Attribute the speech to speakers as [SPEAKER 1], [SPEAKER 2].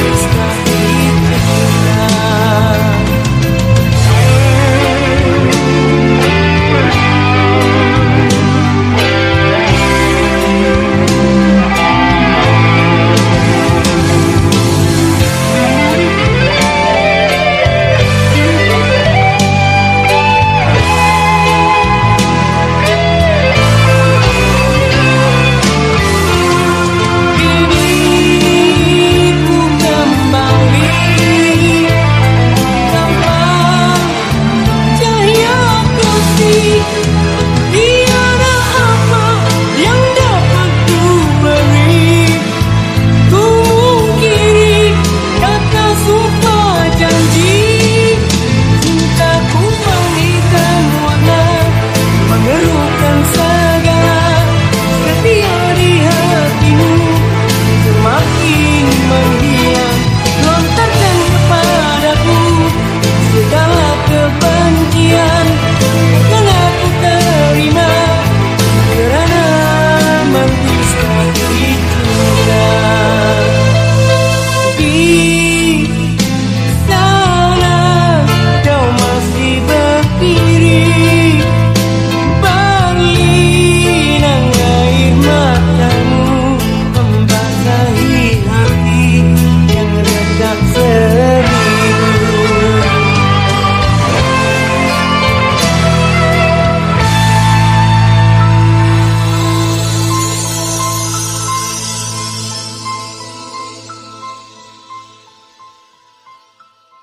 [SPEAKER 1] It's